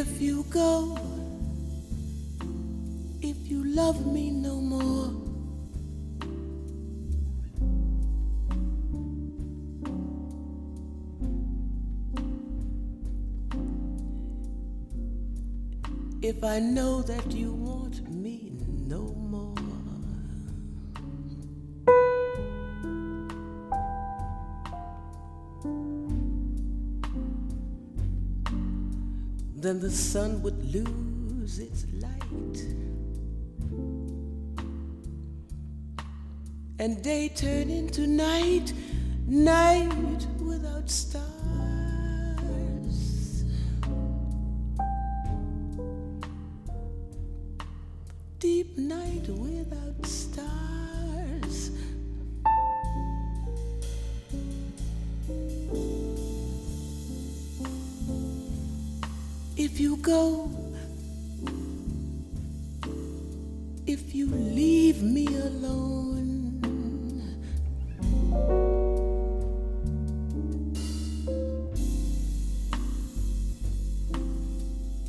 If you go, if you love me no more. If I know that you Then the sun would lose its light. And day turn into night, night without stars. If you go, if you leave me alone,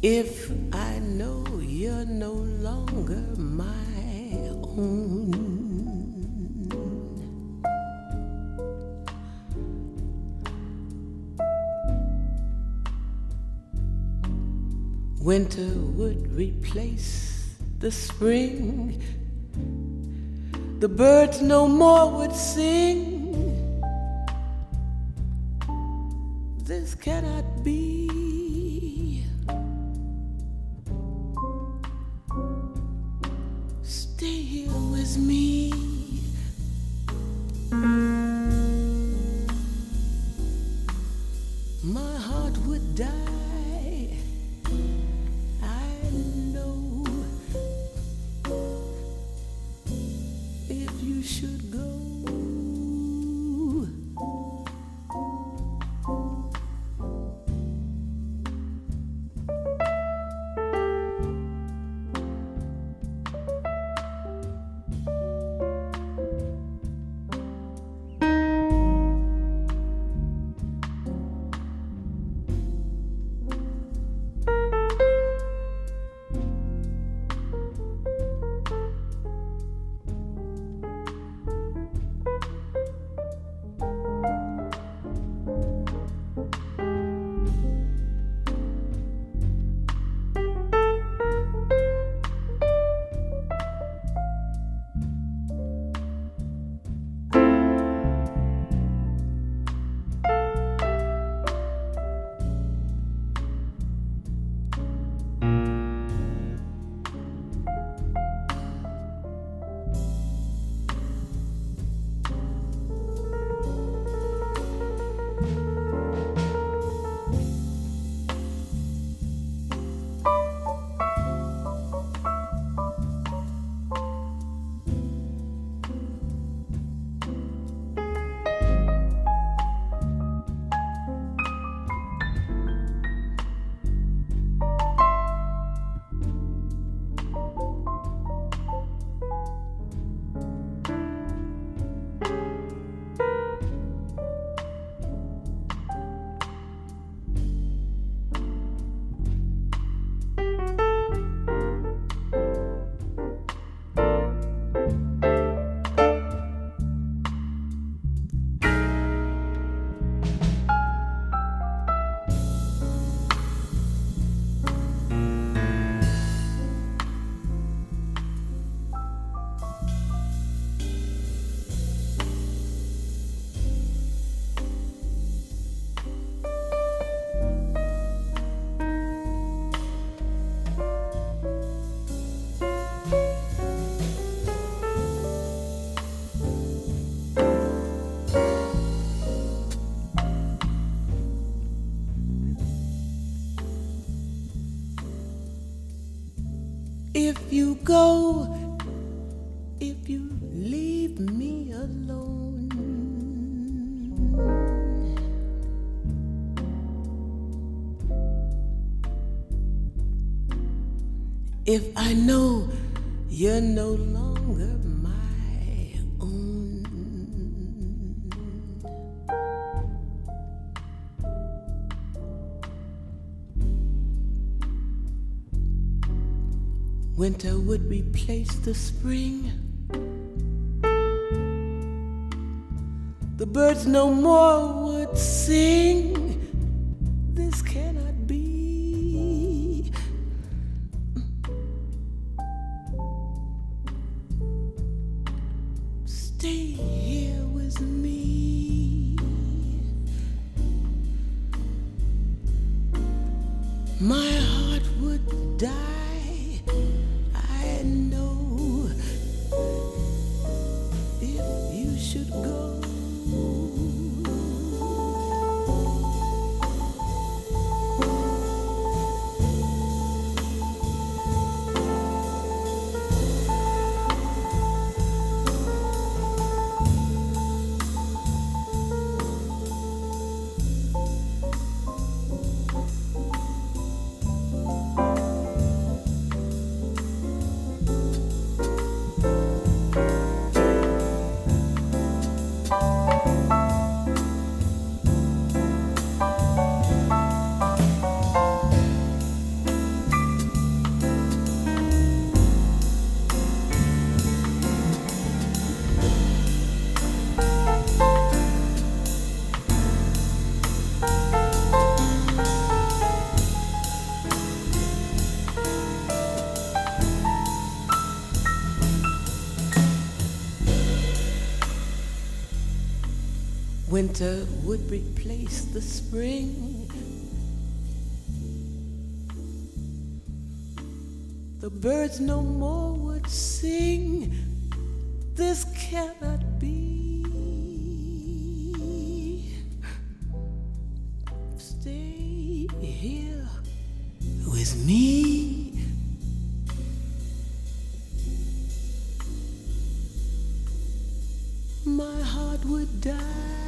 if I know you're no longer my own. Winter would replace the spring. The birds no more would sing. This cannot be. Stay here with me. My heart would die. If you go, if you leave me alone, if I know you're no longer Winter would replace the spring. The birds no more would sing. This cannot be. Stay here with me. My heart would die. Go. winter would replace the spring. The birds no more would sing. This cannot be. Stay here with me. My heart would die.